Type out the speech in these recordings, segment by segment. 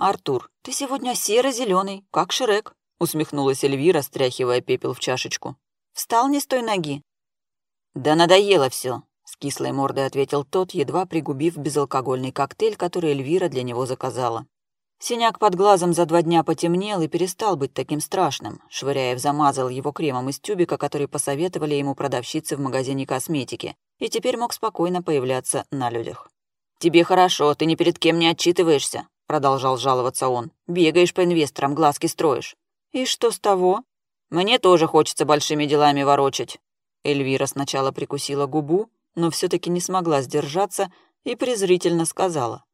«Артур, ты сегодня серо-зеленый, как Шрек», — усмехнулась Эльвира, стряхивая пепел в чашечку. «Встал не с той ноги». «Да надоело все, с кислой мордой ответил тот, едва пригубив безалкогольный коктейль, который Эльвира для него заказала. Синяк под глазом за два дня потемнел и перестал быть таким страшным. Швыряев замазал его кремом из тюбика, который посоветовали ему продавщицы в магазине косметики, и теперь мог спокойно появляться на людях. «Тебе хорошо, ты ни перед кем не отчитываешься», — продолжал жаловаться он. «Бегаешь по инвесторам, глазки строишь». «И что с того?» «Мне тоже хочется большими делами ворочать». Эльвира сначала прикусила губу, но все таки не смогла сдержаться и презрительно сказала.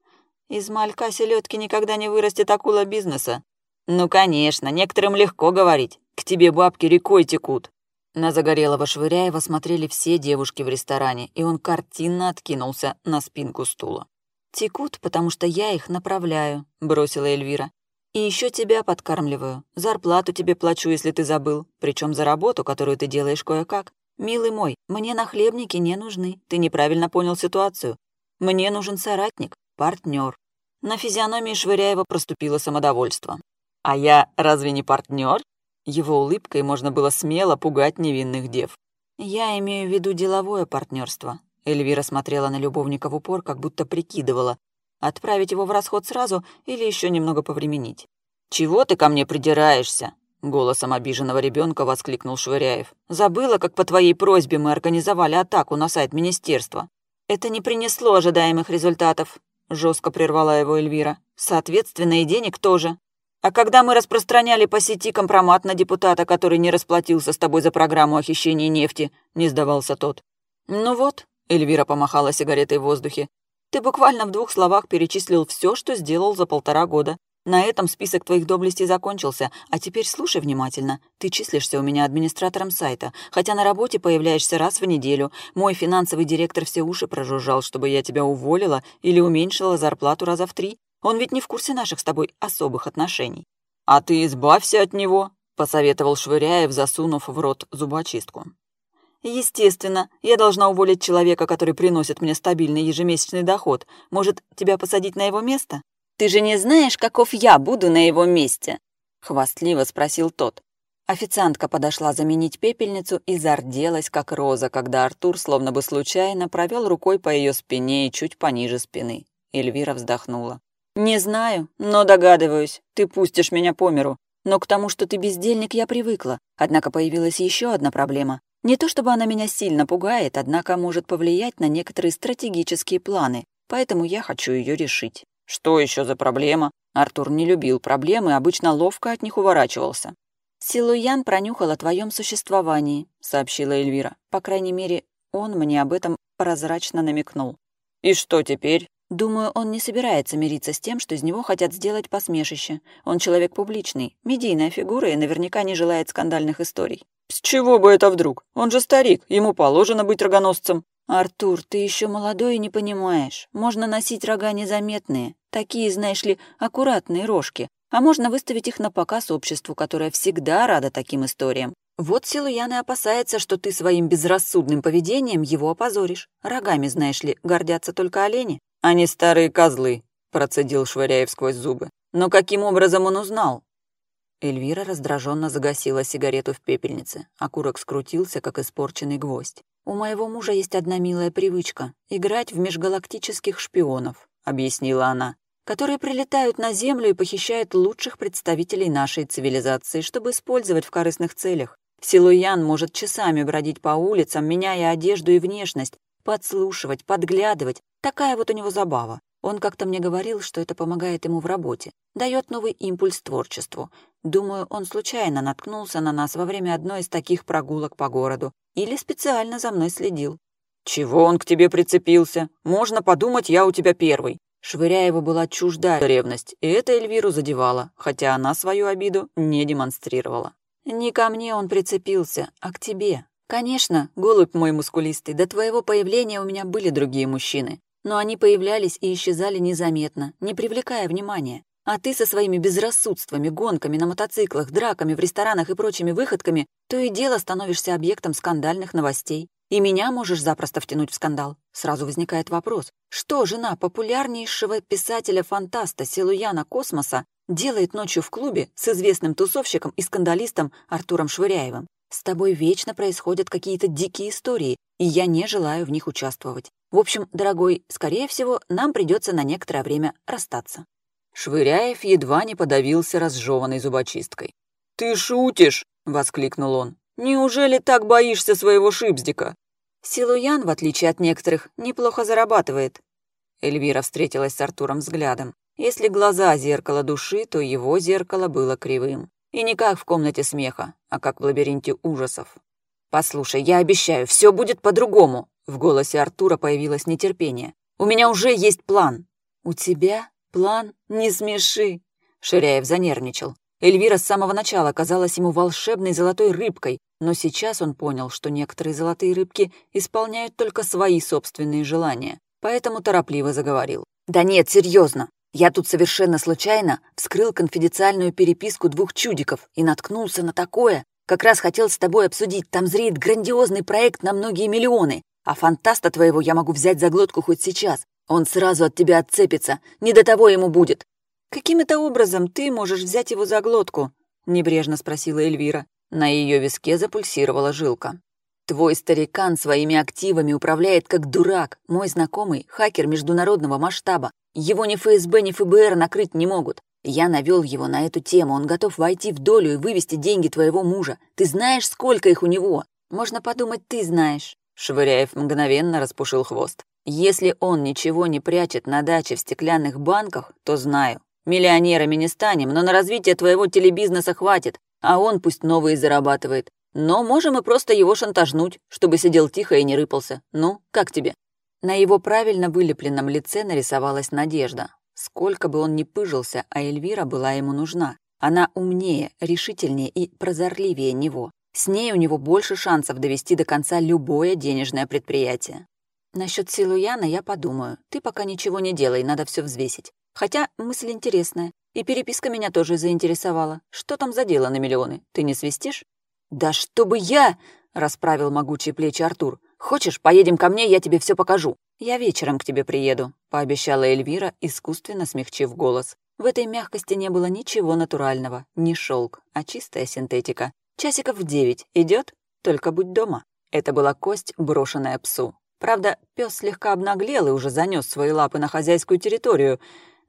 Из малька селедки никогда не вырастет акула бизнеса. Ну, конечно, некоторым легко говорить. К тебе бабки рекой текут. На Загорелого Швыряева смотрели все девушки в ресторане, и он картинно откинулся на спинку стула. «Текут, потому что я их направляю», — бросила Эльвира. «И еще тебя подкармливаю. Зарплату тебе плачу, если ты забыл. Причем за работу, которую ты делаешь кое-как. Милый мой, мне нахлебники не нужны. Ты неправильно понял ситуацию. Мне нужен соратник, партнер. На физиономии Швыряева проступило самодовольство. «А я разве не партнер? Его улыбкой можно было смело пугать невинных дев. «Я имею в виду деловое партнерство. Эльвира смотрела на любовника в упор, как будто прикидывала, отправить его в расход сразу или еще немного повременить. «Чего ты ко мне придираешься?» Голосом обиженного ребенка воскликнул Швыряев. «Забыла, как по твоей просьбе мы организовали атаку на сайт министерства. Это не принесло ожидаемых результатов жестко прервала его Эльвира. Соответственно, и денег тоже. А когда мы распространяли по сети компромат на депутата, который не расплатился с тобой за программу о хищении нефти, не сдавался тот. Ну вот, Эльвира помахала сигаретой в воздухе. Ты буквально в двух словах перечислил все, что сделал за полтора года. На этом список твоих доблестей закончился, а теперь слушай внимательно. Ты числишься у меня администратором сайта, хотя на работе появляешься раз в неделю. Мой финансовый директор все уши прожужжал, чтобы я тебя уволила или уменьшила зарплату раза в три. Он ведь не в курсе наших с тобой особых отношений. А ты избавься от него, посоветовал Швыряев, засунув в рот зубочистку. Естественно, я должна уволить человека, который приносит мне стабильный ежемесячный доход. Может, тебя посадить на его место? «Ты же не знаешь, каков я буду на его месте?» — хвастливо спросил тот. Официантка подошла заменить пепельницу и зарделась, как роза, когда Артур, словно бы случайно, провел рукой по ее спине и чуть пониже спины. Эльвира вздохнула. «Не знаю, но догадываюсь. Ты пустишь меня по миру. Но к тому, что ты бездельник, я привыкла. Однако появилась еще одна проблема. Не то чтобы она меня сильно пугает, однако может повлиять на некоторые стратегические планы, поэтому я хочу ее решить». «Что еще за проблема?» Артур не любил проблемы, обычно ловко от них уворачивался. «Силуян пронюхал о твоем существовании», — сообщила Эльвира. «По крайней мере, он мне об этом прозрачно намекнул». «И что теперь?» «Думаю, он не собирается мириться с тем, что из него хотят сделать посмешище. Он человек публичный, медийная фигура и наверняка не желает скандальных историй». «С чего бы это вдруг? Он же старик, ему положено быть рогоносцем». «Артур, ты еще молодой и не понимаешь. Можно носить рога незаметные, такие, знаешь ли, аккуратные рожки, а можно выставить их на показ обществу, которое всегда рада таким историям. Вот Силуян и опасается, что ты своим безрассудным поведением его опозоришь. Рогами, знаешь ли, гордятся только олени. Они старые козлы», — процедил Швыряев сквозь зубы. «Но каким образом он узнал?» Эльвира раздраженно загасила сигарету в пепельнице. Окурок скрутился, как испорченный гвоздь. «У моего мужа есть одна милая привычка — играть в межгалактических шпионов», — объяснила она, «которые прилетают на Землю и похищают лучших представителей нашей цивилизации, чтобы использовать в корыстных целях. Силуян может часами бродить по улицам, меняя одежду и внешность, подслушивать, подглядывать. Такая вот у него забава. Он как-то мне говорил, что это помогает ему в работе, дает новый импульс творчеству. Думаю, он случайно наткнулся на нас во время одной из таких прогулок по городу или специально за мной следил. «Чего он к тебе прицепился? Можно подумать, я у тебя первый». Швыряева была чужда ревность, и это Эльвиру задевало, хотя она свою обиду не демонстрировала. «Не ко мне он прицепился, а к тебе. Конечно, голубь мой мускулистый, до твоего появления у меня были другие мужчины но они появлялись и исчезали незаметно, не привлекая внимания. А ты со своими безрассудствами, гонками на мотоциклах, драками в ресторанах и прочими выходками то и дело становишься объектом скандальных новостей. и меня можешь запросто втянуть в скандал. Сразу возникает вопрос, что жена популярнейшего писателя-фантаста Силуяна Космоса делает ночью в клубе с известным тусовщиком и скандалистом Артуром Швыряевым? С тобой вечно происходят какие-то дикие истории, и я не желаю в них участвовать. В общем, дорогой, скорее всего, нам придется на некоторое время расстаться». Швыряев едва не подавился разжеванной зубочисткой. «Ты шутишь!» — воскликнул он. «Неужели так боишься своего шипздика?» Силуян, в отличие от некоторых, неплохо зарабатывает. Эльвира встретилась с Артуром взглядом. Если глаза — зеркало души, то его зеркало было кривым. И не как в комнате смеха, а как в лабиринте ужасов. «Послушай, я обещаю, все будет по-другому!» В голосе Артура появилось нетерпение. «У меня уже есть план!» «У тебя план? Не смеши!» Ширяев занервничал. Эльвира с самого начала казалась ему волшебной золотой рыбкой, но сейчас он понял, что некоторые золотые рыбки исполняют только свои собственные желания, поэтому торопливо заговорил. «Да нет, серьезно. Я тут совершенно случайно вскрыл конфиденциальную переписку двух чудиков и наткнулся на такое. Как раз хотел с тобой обсудить. Там зреет грандиозный проект на многие миллионы. А фантаста твоего я могу взять за глотку хоть сейчас. Он сразу от тебя отцепится. Не до того ему будет. «Каким это образом ты можешь взять его за глотку?» — небрежно спросила Эльвира. На ее виске запульсировала жилка. «Твой старикан своими активами управляет как дурак. Мой знакомый — хакер международного масштаба. Его ни ФСБ, ни ФБР накрыть не могут. Я навел его на эту тему. Он готов войти в долю и вывести деньги твоего мужа. Ты знаешь, сколько их у него? Можно подумать, ты знаешь». Швыряев мгновенно распушил хвост. «Если он ничего не прячет на даче в стеклянных банках, то знаю. Миллионерами не станем, но на развитие твоего телебизнеса хватит, а он пусть новые зарабатывает. Но можем и просто его шантажнуть, чтобы сидел тихо и не рыпался. Ну, как тебе?» На его правильно вылепленном лице нарисовалась надежда. Сколько бы он ни пыжился, а Эльвира была ему нужна. Она умнее, решительнее и прозорливее него. С ней у него больше шансов довести до конца любое денежное предприятие. Насчет Силуяна я подумаю. Ты пока ничего не делай, надо все взвесить. Хотя мысль интересная. И переписка меня тоже заинтересовала. Что там за дело на миллионы? Ты не свистишь? «Да чтобы я!» — расправил могучие плечи Артур. Хочешь, поедем ко мне, я тебе все покажу. Я вечером к тебе приеду», — пообещала Эльвира, искусственно смягчив голос. В этой мягкости не было ничего натурального, не шелк, а чистая синтетика. Часиков в девять идет, только будь дома. Это была кость, брошенная псу. Правда, пес слегка обнаглел и уже занес свои лапы на хозяйскую территорию,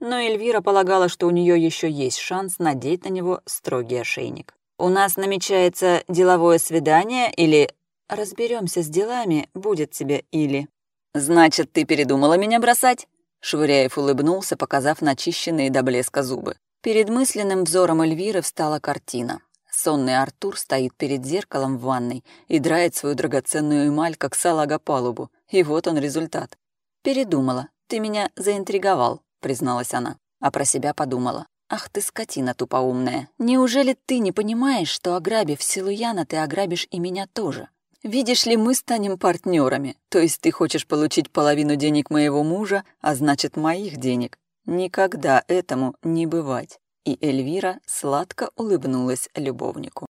но Эльвира полагала, что у нее еще есть шанс надеть на него строгий ошейник. «У нас намечается деловое свидание или Разберемся с делами, будет тебе или. Значит, ты передумала меня бросать? Швыряев улыбнулся, показав начищенные до блеска зубы. Перед мысленным взором Эльвиры встала картина. Сонный Артур стоит перед зеркалом в ванной и драет свою драгоценную эмаль, как салага палубу. И вот он результат. «Передумала. Ты меня заинтриговал», — призналась она. А про себя подумала. «Ах ты, скотина тупоумная! Неужели ты не понимаешь, что, ограбив Силуяна, ты ограбишь и меня тоже? Видишь ли, мы станем партнерами. То есть ты хочешь получить половину денег моего мужа, а значит, моих денег. Никогда этому не бывать. И Эльвира сладко улыбнулась любовнику.